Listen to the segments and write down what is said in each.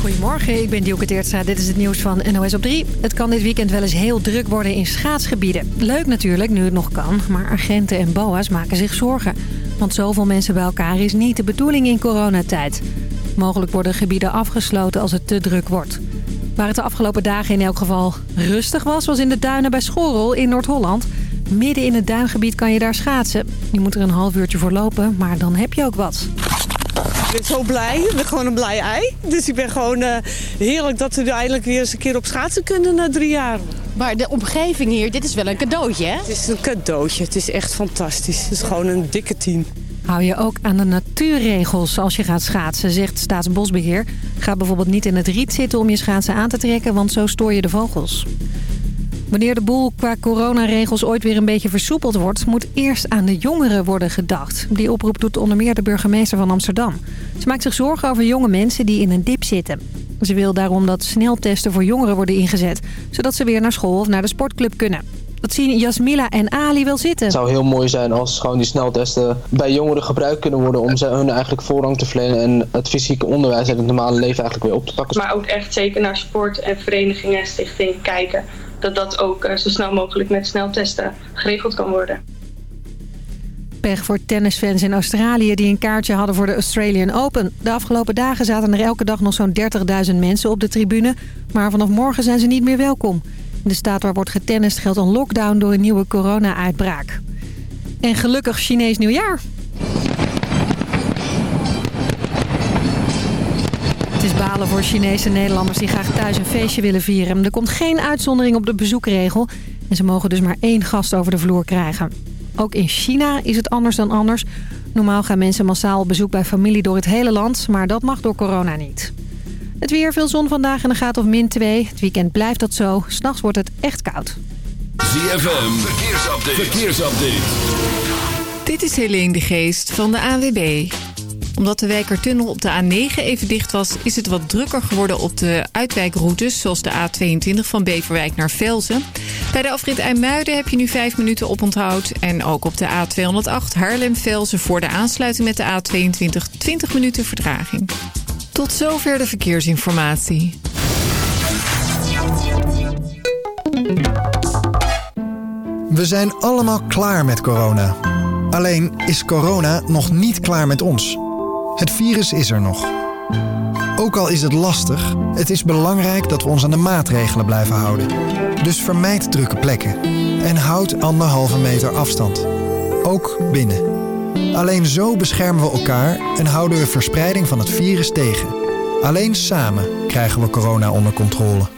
Goedemorgen, ik ben Dielke Teertstra. Dit is het nieuws van NOS op 3. Het kan dit weekend wel eens heel druk worden in schaatsgebieden. Leuk natuurlijk, nu het nog kan. Maar agenten en boa's maken zich zorgen. Want zoveel mensen bij elkaar is niet de bedoeling in coronatijd. Mogelijk worden gebieden afgesloten als het te druk wordt. Waar het de afgelopen dagen in elk geval rustig was... was in de duinen bij Schorrel in Noord-Holland. Midden in het duingebied kan je daar schaatsen. Je moet er een half uurtje voor lopen, maar dan heb je ook wat. Ik ben zo blij. Ik ben gewoon een blij ei. Dus ik ben gewoon uh, heerlijk dat we eindelijk weer eens een keer op schaatsen kunnen na drie jaar. Maar de omgeving hier, dit is wel een cadeautje, hè? Het is een cadeautje. Het is echt fantastisch. Het is gewoon een dikke team. Hou je ook aan de natuurregels als je gaat schaatsen, zegt Staatsbosbeheer. Ga bijvoorbeeld niet in het riet zitten om je schaatsen aan te trekken, want zo stoor je de vogels. Wanneer de boel qua coronaregels ooit weer een beetje versoepeld wordt... moet eerst aan de jongeren worden gedacht. Die oproep doet onder meer de burgemeester van Amsterdam. Ze maakt zich zorgen over jonge mensen die in een dip zitten. Ze wil daarom dat sneltesten voor jongeren worden ingezet... zodat ze weer naar school of naar de sportclub kunnen. Dat zien Jasmila en Ali wel zitten. Het zou heel mooi zijn als gewoon die sneltesten bij jongeren gebruikt kunnen worden... om ze hun eigenlijk voorrang te verlenen en het fysieke onderwijs en het normale leven eigenlijk weer op te pakken. Maar ook echt zeker naar sport en verenigingen en stichtingen kijken dat dat ook eh, zo snel mogelijk met sneltesten geregeld kan worden. Pech voor tennisfans in Australië die een kaartje hadden voor de Australian Open. De afgelopen dagen zaten er elke dag nog zo'n 30.000 mensen op de tribune. Maar vanaf morgen zijn ze niet meer welkom. In de staat waar wordt getennist geldt een lockdown door een nieuwe corona-uitbraak. En gelukkig Chinees nieuwjaar. Is balen voor Chinese Nederlanders die graag thuis een feestje willen vieren. Er komt geen uitzondering op de bezoekregel. En ze mogen dus maar één gast over de vloer krijgen. Ook in China is het anders dan anders. Normaal gaan mensen massaal op bezoek bij familie door het hele land. Maar dat mag door corona niet. Het weer, veel zon vandaag en een graad of min 2. Het weekend blijft dat zo. S'nachts wordt het echt koud. ZFM, verkeersupdate. verkeersupdate. Dit is Helene de Geest van de AWB omdat de Wijkertunnel op de A9 even dicht was... is het wat drukker geworden op de uitwijkroutes... zoals de A22 van Beverwijk naar Velzen. Bij de afrit IJmuiden heb je nu 5 minuten op onthoud. En ook op de A208 Haarlem-Velzen voor de aansluiting met de A22... 20 minuten vertraging. Tot zover de verkeersinformatie. We zijn allemaal klaar met corona. Alleen is corona nog niet klaar met ons... Het virus is er nog. Ook al is het lastig, het is belangrijk dat we ons aan de maatregelen blijven houden. Dus vermijd drukke plekken en houd anderhalve meter afstand. Ook binnen. Alleen zo beschermen we elkaar en houden we verspreiding van het virus tegen. Alleen samen krijgen we corona onder controle.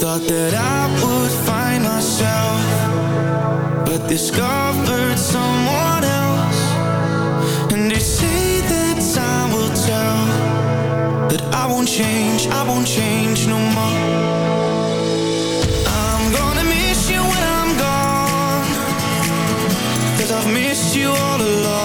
Thought that I would find myself But discovered someone else. And they say that time will tell but I won't change, I won't change no more. I'm gonna miss you when I'm gone Cause I've missed you all along.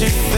you feel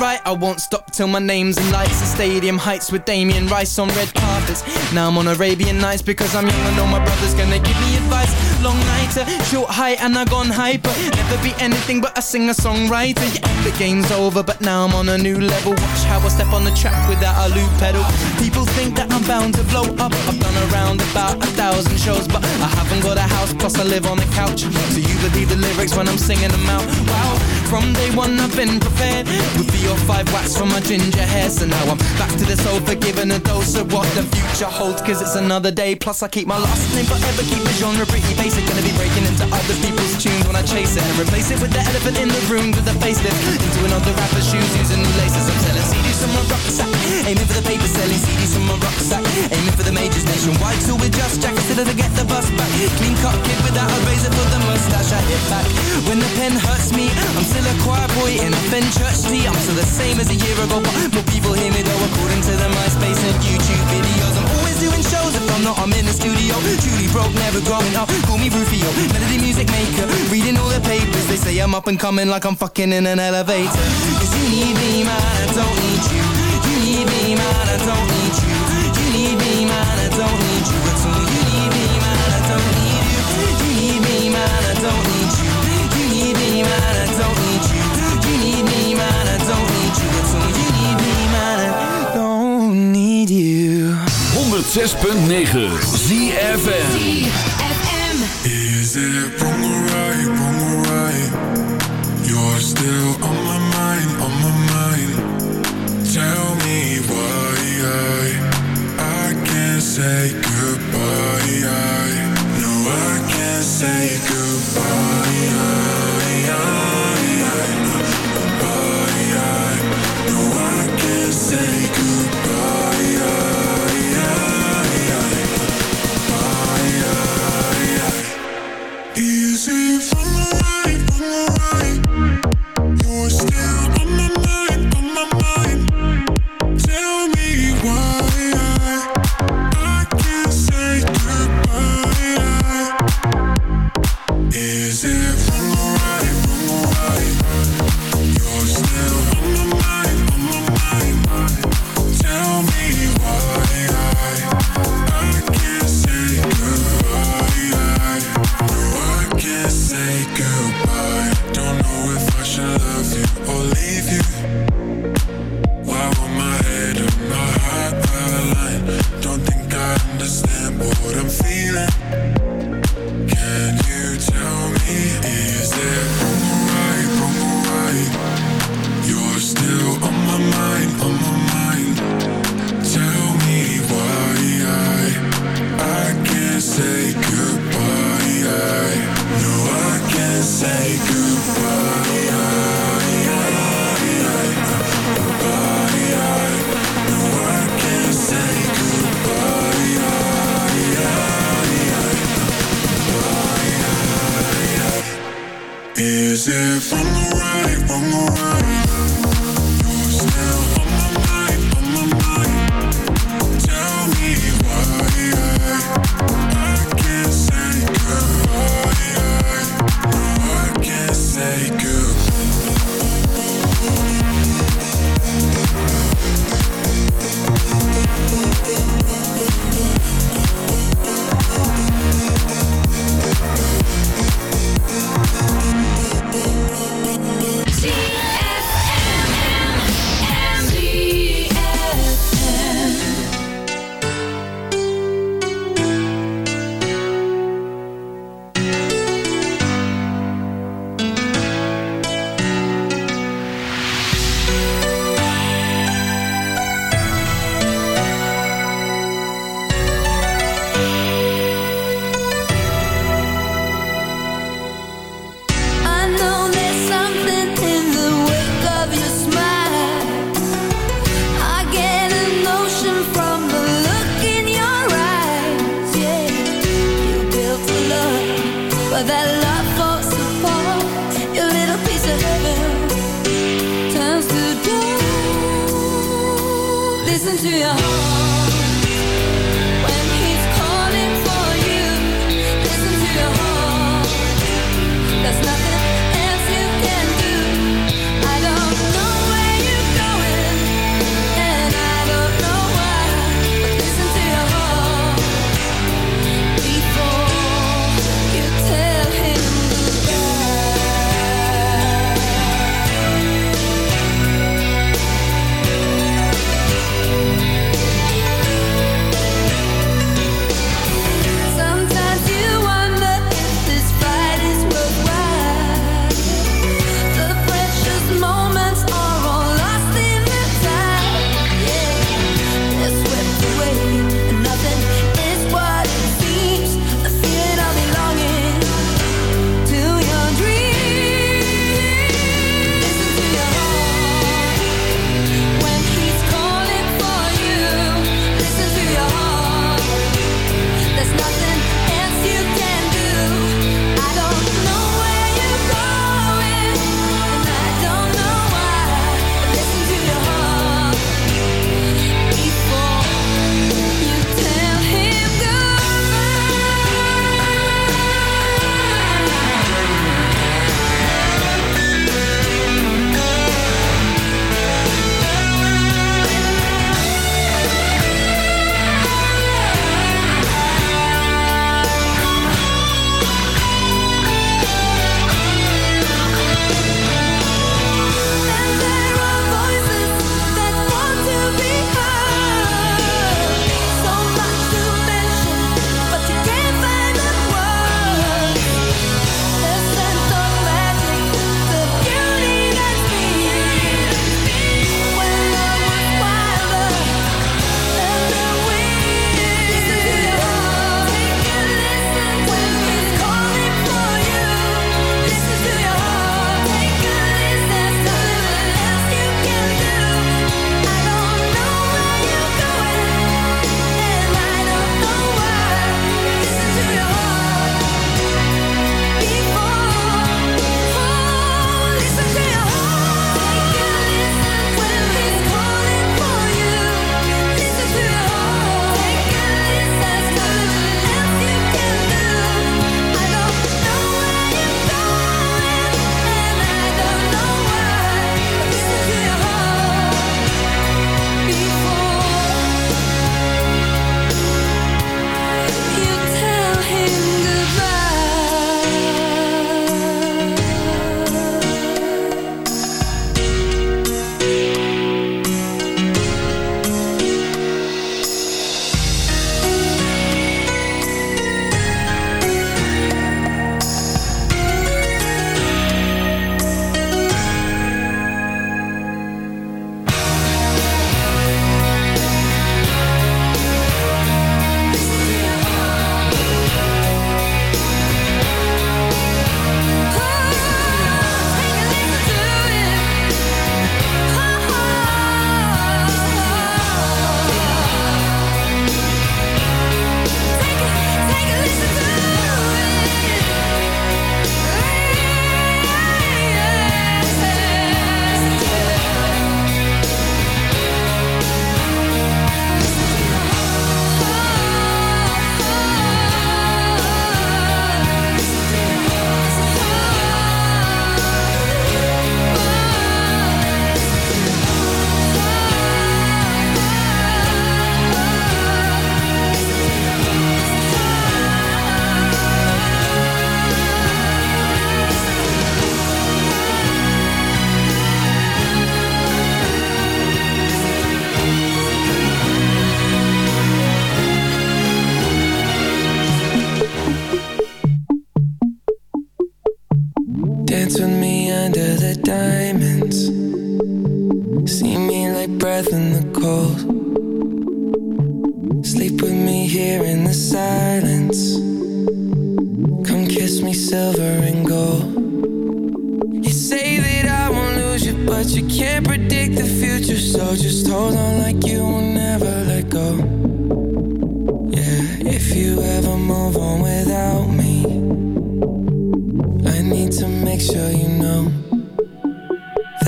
right I won't stop till my name's in lights. The stadium heights with Damien Rice on red carpets. Now I'm on Arabian Nights because I'm young I know my brother's gonna give me advice. Long nighter, short height and I gone hyper. Never be anything but a singer-songwriter. Yeah, the game's over but now I'm on a new level. Watch how I step on the track without a loop pedal. People think that I'm bound to blow up plus I live on the couch. So you believe the lyrics when I'm singing them out. Wow, from day one I've been prepared With three or five wax from my ginger hair. So now I'm back to this old forgiven a dose of what the future holds Cause it's another day. Plus I keep my last name forever Keep the genre pretty basic. Gonna be breaking into other people's tunes when I chase it. And replace it with the elephant in the room With a facelift. Into another rapper's shoes Using new laces. I'm selling CDs from my rucksack Aiming for the paper Selling CDs from my rucksack Aiming for the majors nationwide. Till we're just jackets to get the bus back. Clean cut kid without a razor for the mustache I hit back. When the pen hurts me I'm still a choir boy in a Fenchurch tee I'm still the same as a year ago But more people hear me though According to the MySpace and YouTube videos. I'm always doing shows If I'm not I'm in the studio. Truly broke never growing up Call me Rufio. Melody music maker Reading all the papers. They say I'm up and coming Like I'm fucking in an elevator. Cause you need me man I don't need you. You need me man I don't need you need you 106.9 ZFM Is it wrong or right, wrong or right? You're still on my mind, on my mind. Tell me why I, I can't say goodbye. I, no, I can't say goodbye.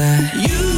that you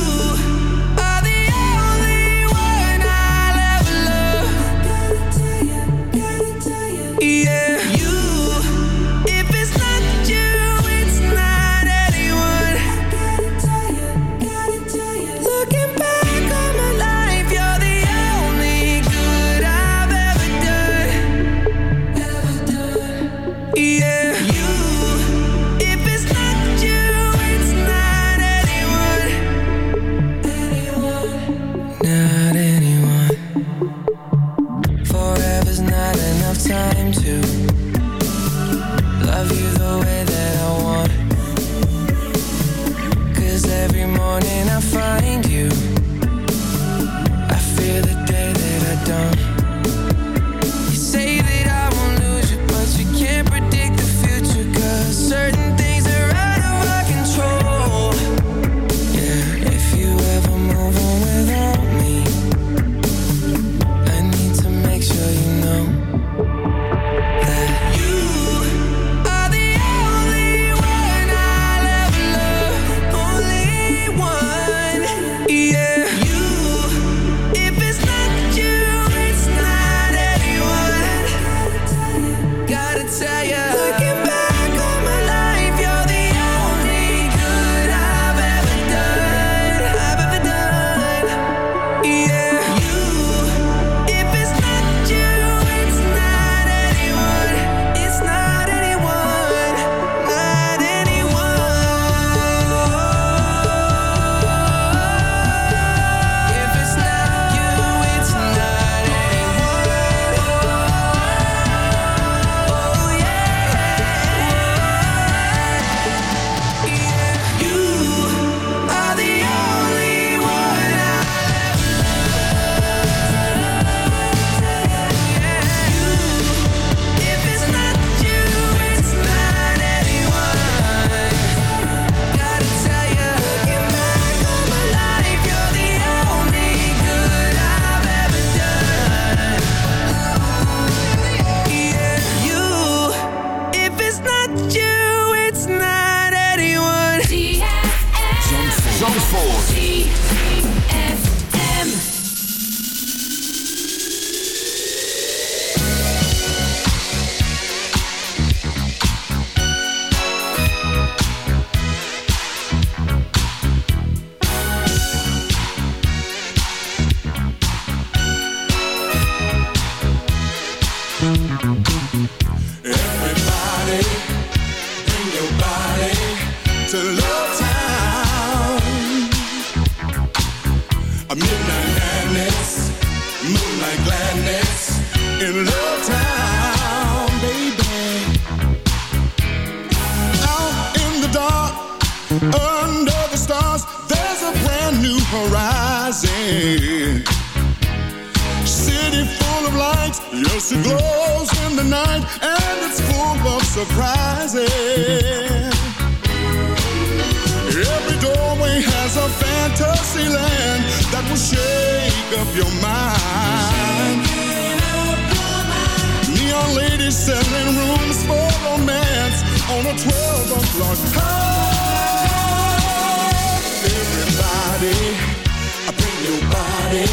I bring your body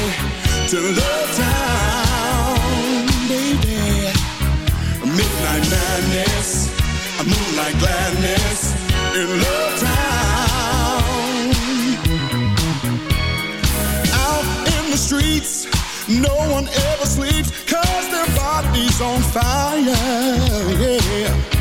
to love town, baby. Midnight madness, moonlight gladness in love town. Out in the streets, no one ever sleeps, cause their body's on fire, yeah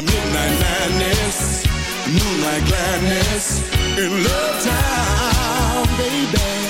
A midnight madness, moonlight gladness in Love Town, baby.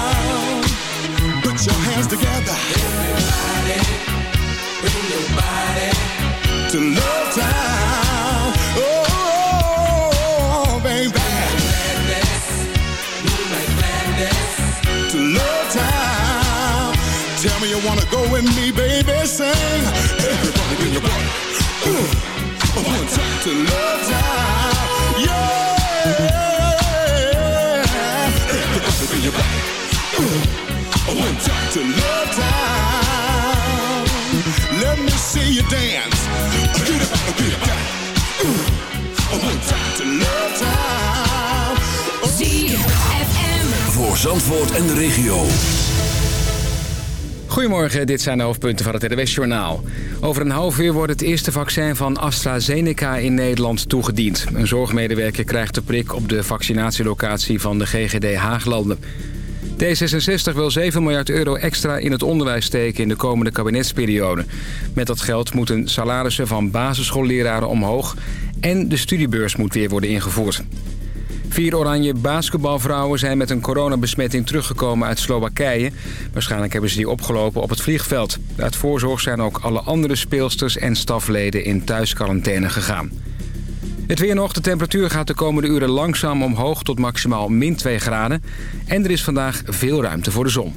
Put your hands together. Everybody, bring your body to Love Town. Oh, baby. To Love Town. Tell me you wanna go with me, baby. Sing. Everybody bring your body. Ooh. Time to Love Town. Yeah. Everybody bring your body. Ooh. Time to Town. Let me see you dance. Get up, get up. Time. Voor Zandvoort en de regio. Goedemorgen, dit zijn de hoofdpunten van het NWS-journaal. Over een half uur wordt het eerste vaccin van AstraZeneca in Nederland toegediend. Een zorgmedewerker krijgt de prik op de vaccinatielocatie van de GGD Haaglanden. D66 wil 7 miljard euro extra in het onderwijs steken in de komende kabinetsperiode. Met dat geld moeten salarissen van basisschoolleraren omhoog... en de studiebeurs moet weer worden ingevoerd. Vier oranje basketbalvrouwen zijn met een coronabesmetting teruggekomen uit Slowakije. Waarschijnlijk hebben ze die opgelopen op het vliegveld. Uit voorzorg zijn ook alle andere speelsters en stafleden in thuisquarantaine gegaan. Het weer nog. De temperatuur gaat de komende uren langzaam omhoog tot maximaal min 2 graden. En er is vandaag veel ruimte voor de zon.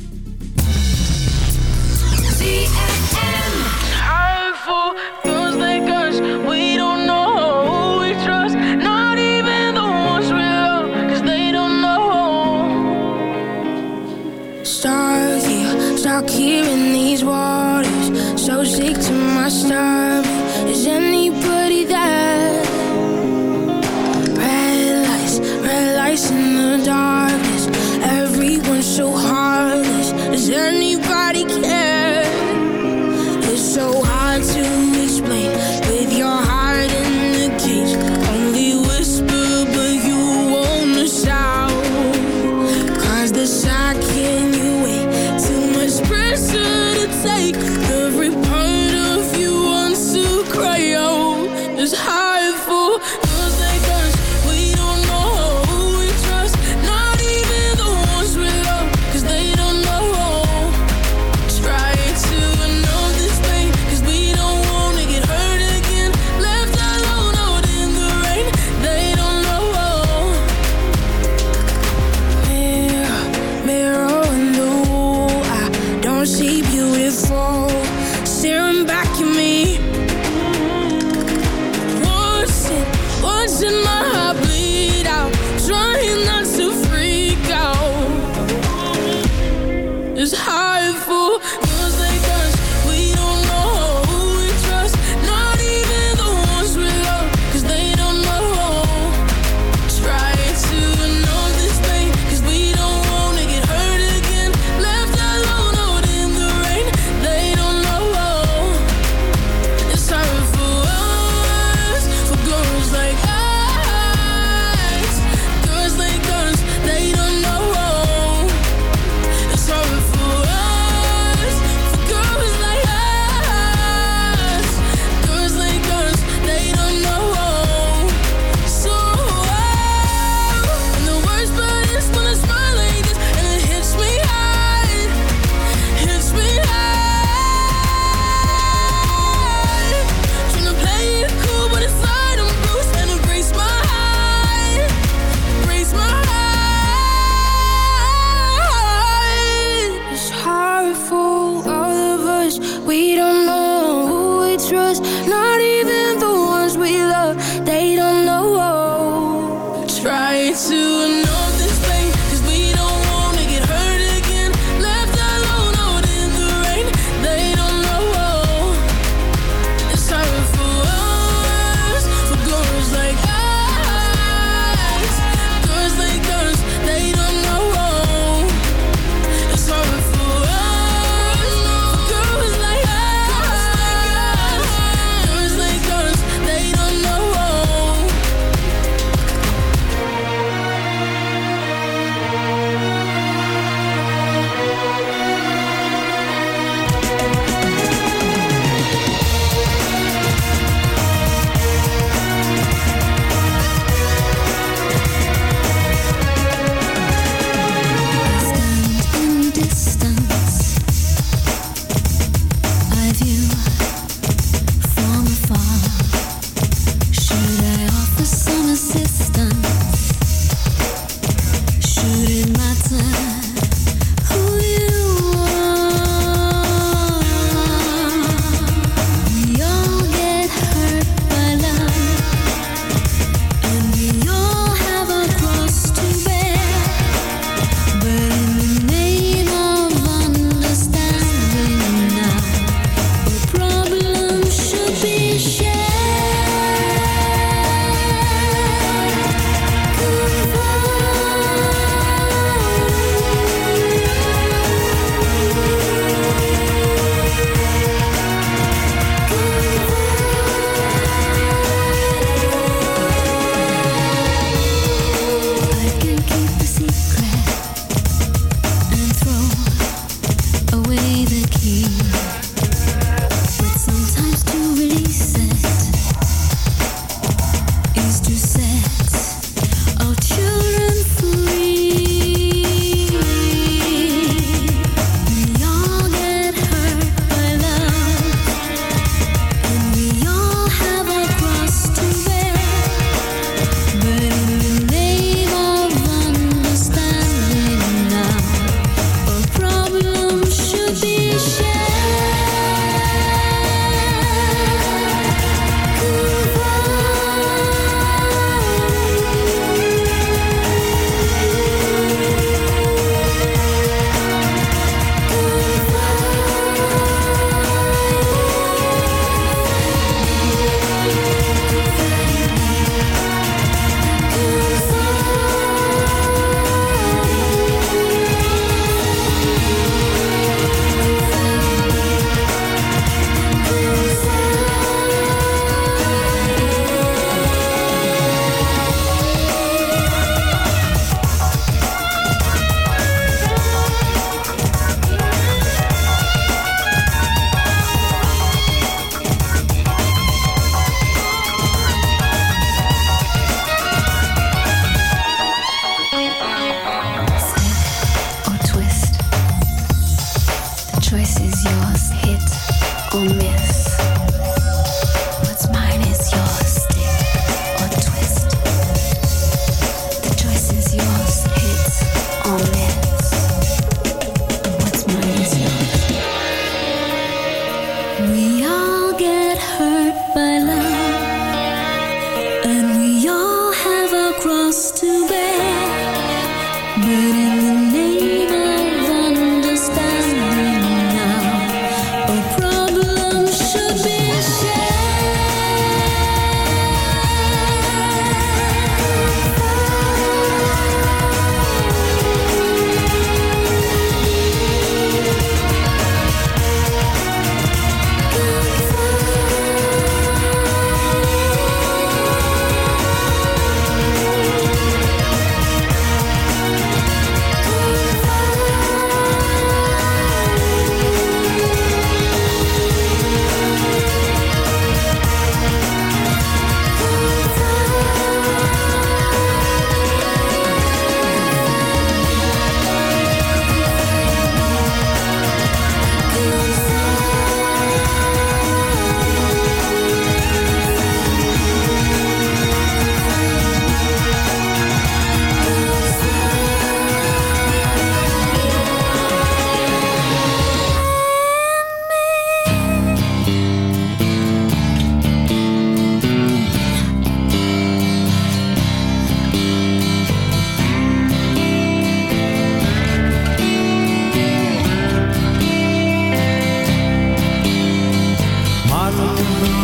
Oh.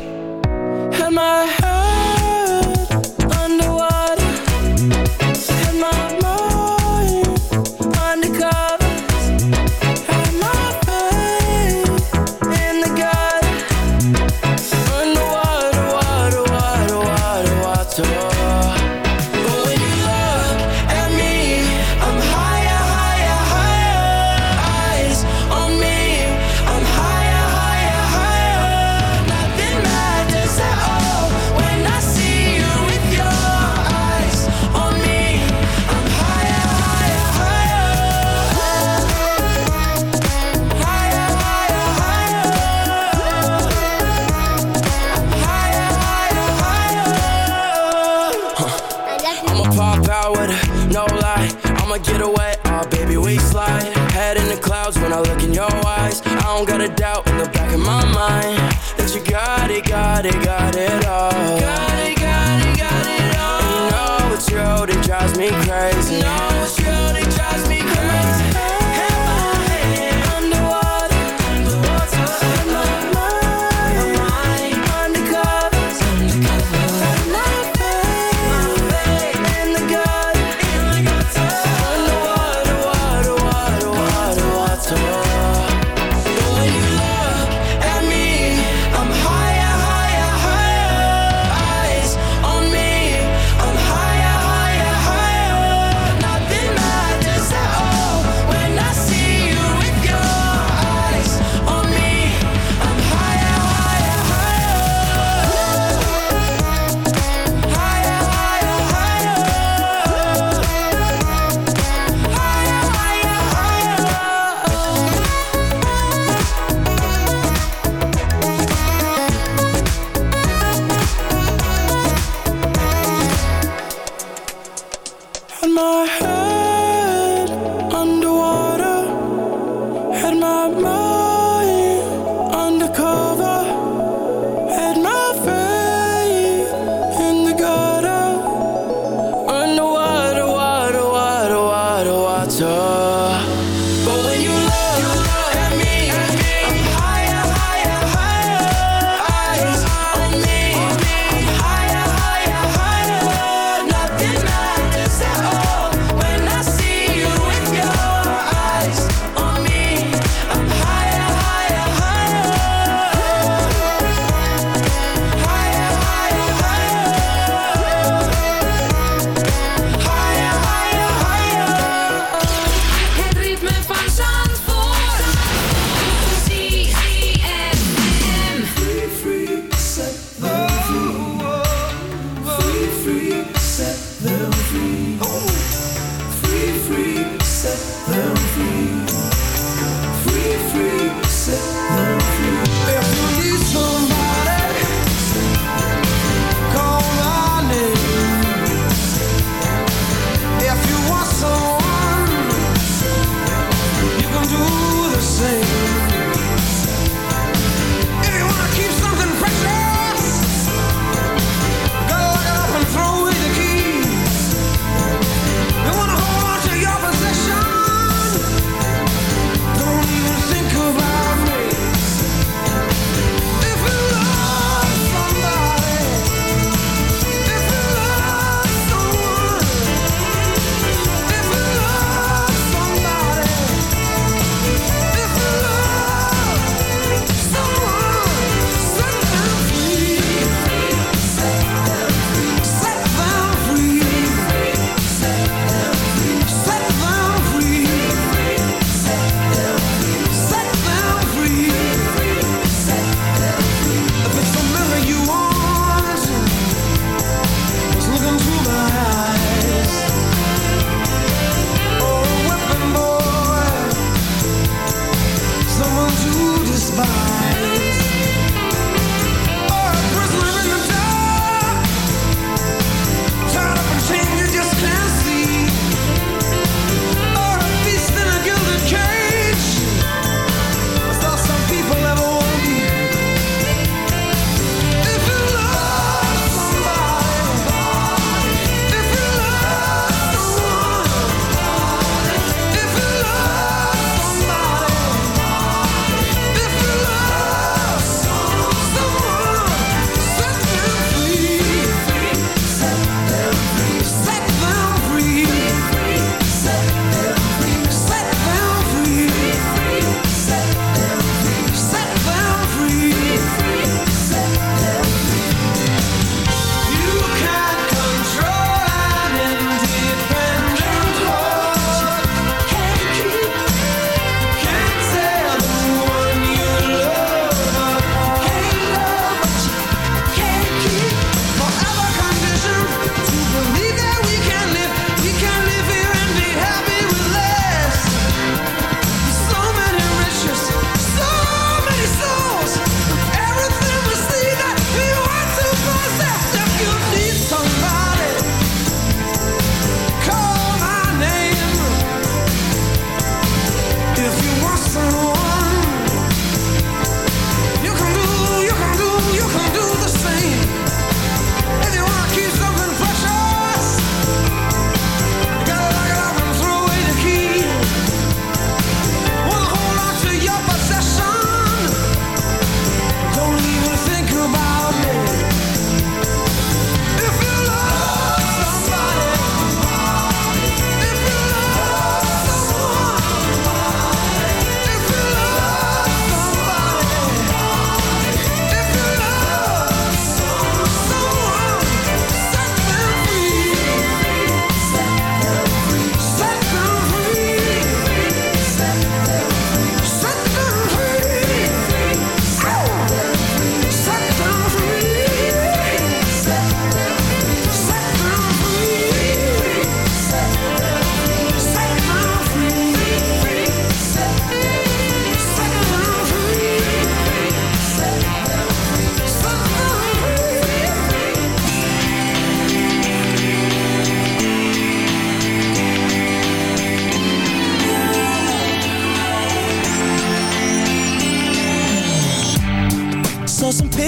don't got a doubt in the back of my mind that you got it, got it, got it all. Got it, got it, got it all. You know it's you it drives me crazy. No.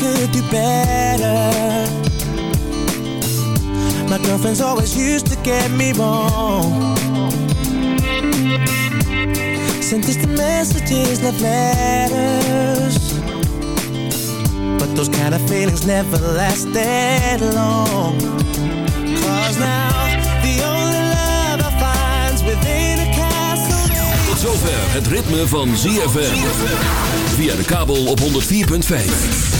Could do better. My girlfriends always used to get me wrong. Sent distant messages, love letters. But those kind of feelings never lasted long. Cause now, the only love I find's within a castle. Tot zover het ritme van ZFM. Via de kabel op 104.5.